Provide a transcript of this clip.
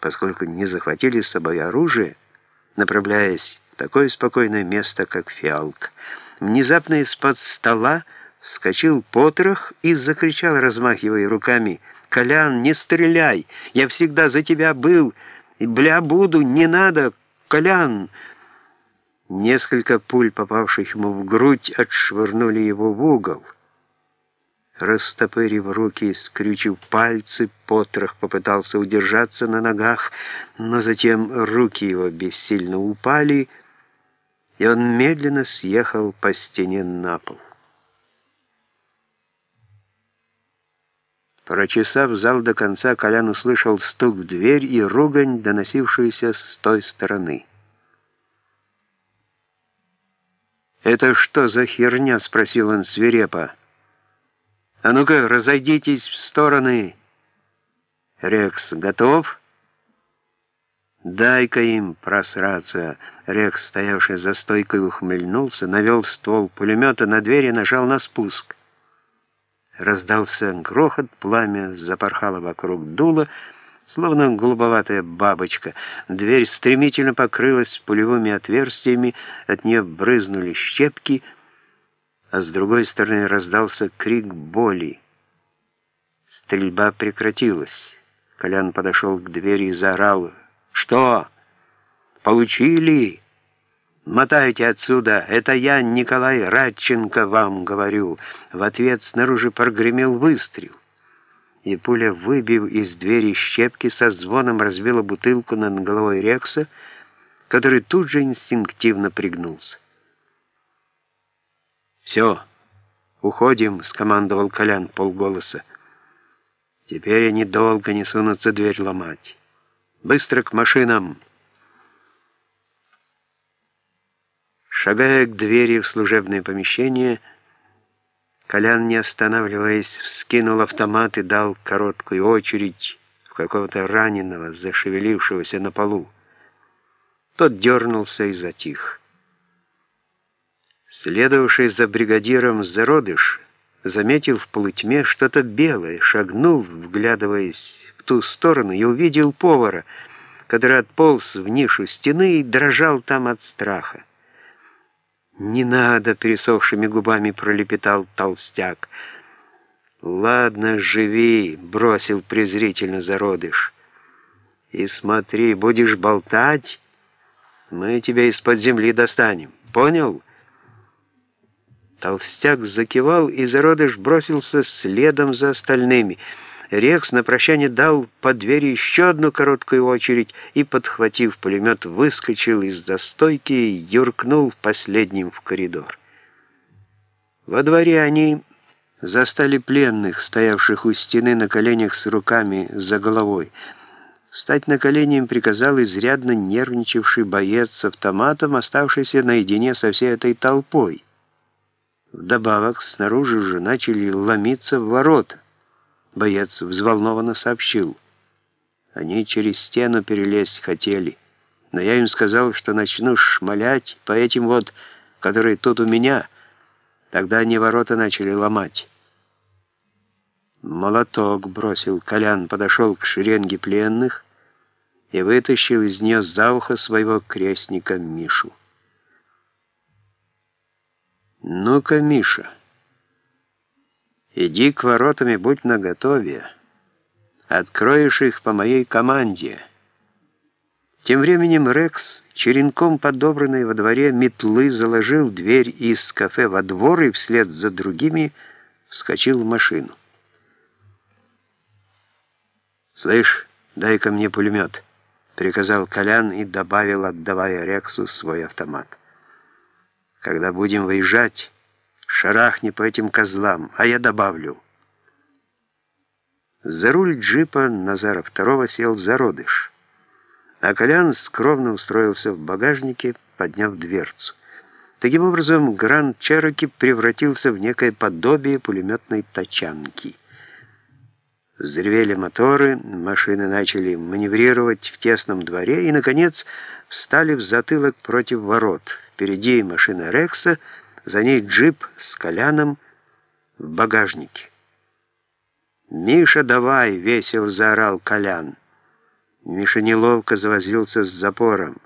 поскольку не захватили с собой оружие, направляясь в такое спокойное место, как фиалка. Внезапно из-под стола вскочил потрох и закричал, размахивая руками, «Колян, не стреляй! Я всегда за тебя был! Бля буду, не надо! Колян!» Несколько пуль, попавших ему в грудь, отшвырнули его в угол. Растопырив руки и скрючив пальцы, потрох попытался удержаться на ногах, но затем руки его бессильно упали, и он медленно съехал по стене на пол. Прочесав зал до конца, Колян услышал стук в дверь и ругань, доносившуюся с той стороны. «Это что за херня?» — спросил он свирепо. «А ну-ка, разойдитесь в стороны!» «Рекс, готов?» «Дай-ка им просраться!» Рекс, стоявший за стойкой, ухмыльнулся, навел ствол пулемета на дверь и нажал на спуск. Раздался грохот, пламя запорхало вокруг дула, словно голубоватая бабочка. Дверь стремительно покрылась пулевыми отверстиями, от нее брызнули щепки, а с другой стороны раздался крик боли. Стрельба прекратилась. Колян подошел к двери и заорал. «Что? Получили? Мотайте отсюда! Это я, Николай Радченко, вам говорю!» В ответ снаружи прогремел выстрел и пуля, выбив из двери щепки, со звоном разбила бутылку над головой Рекса, который тут же инстинктивно пригнулся. «Все, уходим», — скомандовал Колян полголоса. «Теперь они долго не сунутся дверь ломать. Быстро к машинам!» Шагая к двери в служебное помещение, Колян, не останавливаясь, вскинул автомат и дал короткую очередь в какого-то раненого, зашевелившегося на полу. Тот дернулся и затих. Следовавший за бригадиром зародыш заметил в полутьме что-то белое, шагнул, вглядываясь в ту сторону, и увидел повара, который отполз в нишу стены и дрожал там от страха. «Не надо!» — пересохшими губами пролепетал толстяк. «Ладно, живи!» — бросил презрительно зародыш. «И смотри, будешь болтать, мы тебя из-под земли достанем. Понял?» Толстяк закивал, и зародыш бросился следом за остальными — Рекс на прощание дал по двери еще одну короткую очередь и, подхватив пулемет, выскочил из застойки и юркнул последним в коридор. Во дворе они застали пленных, стоявших у стены на коленях с руками за головой. Встать на колени им приказал изрядно нервничавший боец с автоматом, оставшийся наедине со всей этой толпой. Вдобавок, снаружи уже начали ломиться в ворота. Боец взволнованно сообщил. Они через стену перелезть хотели, но я им сказал, что начну шмалять по этим вот, которые тут у меня. Тогда они ворота начали ломать. Молоток бросил. Колян подошел к шеренге пленных и вытащил из нее за ухо своего крестника Мишу. «Ну-ка, Миша!» Иди к воротам и будь наготове. Откроешь их по моей команде. Тем временем Рекс, черенком подобранной во дворе метлы, заложил дверь из кафе во двор и вслед за другими вскочил в машину. «Слышь, дай-ка мне пулемет», — приказал Колян и добавил, отдавая Рексу свой автомат. «Когда будем выезжать...» Шарахни по этим козлам, а я добавлю. За руль джипа Назара второго сел зародыш, а Колян скромно устроился в багажнике, подняв дверцу. Таким образом, Гранд Чероки превратился в некое подобие пулеметной тачанки. Взревели моторы, машины начали маневрировать в тесном дворе и, наконец, встали в затылок против ворот. Впереди машина Рекса — за ней джип с Коляном в багажнике. «Миша, давай!» — весело заорал Колян. Миша неловко завозился с запором.